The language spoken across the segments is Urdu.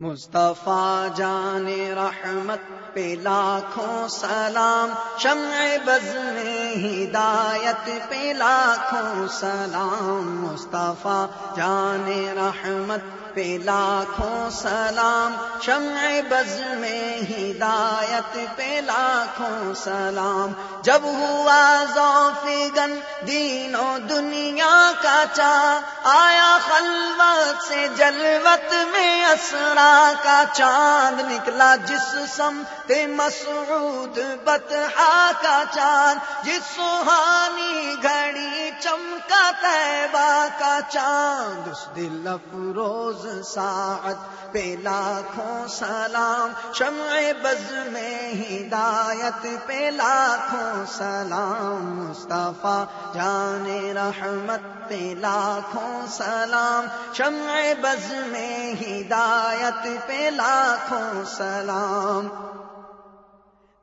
مصطفیٰ جان رحمت پہ لاکھوں سلام، شمع بز میں ہدایت پہ لاکھوں سلام۔ مصطفیٰ جان رحمت پہ لاکھوں سلام، شمع بز میں ہدایت پہ لاکھوں سلام۔ جب ہوا ذوف گن دینوں دنیا کا چا، آیا خلوت سے جلوت میں اسرا کا چاند نکلا، جس سم تے مسعود بتہا کا چاند۔ جس سہانی گھڑی چمکا تیبا کا چاند، اس دل افروز ساعت پہ لاکھوں سلام، شمع بز میں ہدایت پہ لاکھوں سلام۔ مصطفیٰ جان رحمت پہ لاکھوں سلام، شمع بز میں ہدایت پہ لاکھوں سلام۔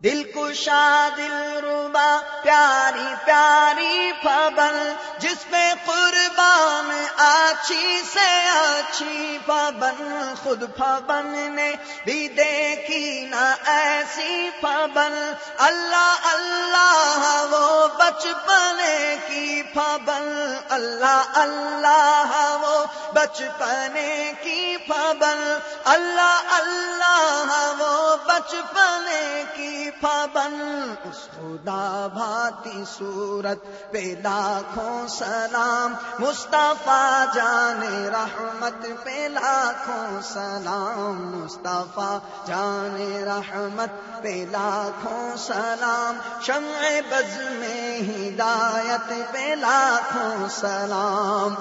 دل کشا، دل روبا پیاری پیاری پبل جس میں قربان اچھی سے اچھی پابن خود پبن نے بھی دیکھی نہ ایسی پابن اللہ اللہ، وہ بچپنے کی پابن اللہ اللہ، وہ بچپنے کی پبن اللہ اللہ، وہ بچپنے کی پابل۔ اس خدا بھاتی صورت پہ لاکھوں سلام۔ مصطفیٰ جان رحمت پہ لاکھوں سلام۔ مصطفیٰ جان رحمت پہ لاکھوں سلام۔ شمع بز میں ہدایت پہ لاکھوں سلام۔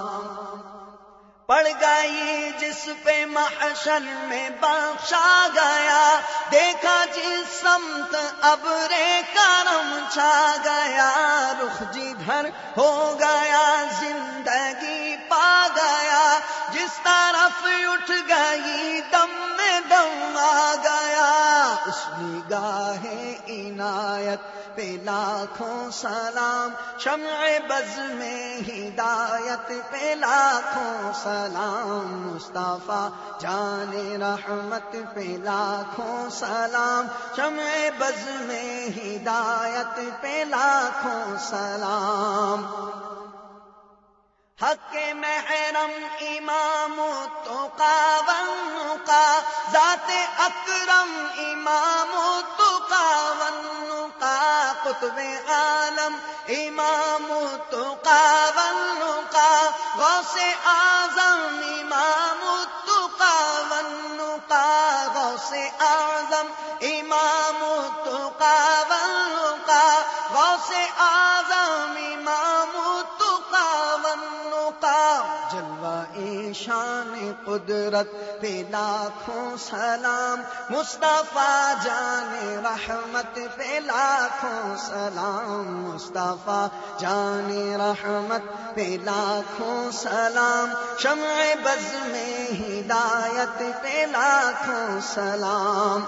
پڑ گئی جس پہ محشر میں بخشا گیا۔ دیکھا جس سمت ابرے کرم چھا گیا۔ رخ جی جدھر ہو گیا، زندگی پا گیا۔ جس طرف اٹھ گئی دم میں دم آ گیا۔ اس نگاہ عنایت پہ لاکھوں سلام، شمع بز میں ہدایت پہ لاکھوں سلام۔ مصطفیٰ جان رحمت پہ لاکھوں سلام، شمع بز میں ہدایت پہ لاکھوں سلام۔ حق محرم امام تو کا، ذات اکرم امام تو کا قطب عالم امام تو کا غوث اعظم شان قدرت پہ لاکھوں سلام، مصطفیٰ جان رحمت پہ لاکھوں سلام، مصطفیٰ جان رحمت پہ لاکھوں سلام، شمع بز میں ہدایت پہ لاکھوں سلام۔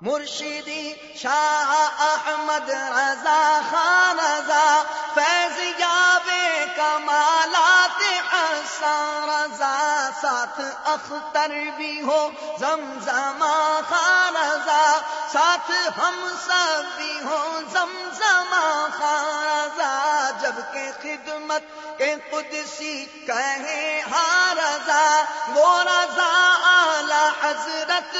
مرشدی شاہ احمد رضا خان رضا اختر بھی ہو زمزما خان ساتھ ہم سب بھی ہو زمزما خان جبکہ خدمت کے قدسی کہے ہاں رضا وہ رضا اعلی حضرت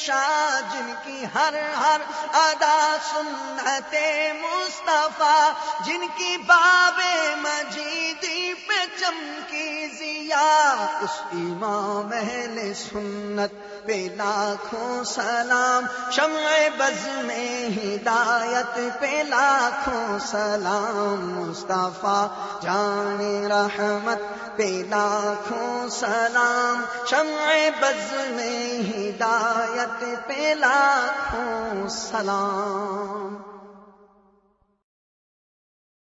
شاہ، جن کی ہر ہر ادا سنت مصطفیٰ، جن کی باب مجیدی پہ چمکی زیا اس امام محل سنت پہ لاکھوں سلام، شمع بز میں ہدایت پہ لاکھوں سلام، مصطفیٰ جان رحمت پہ لاکھوں سلام، شمع بز میں ہدایت پہ لاکھوں سلام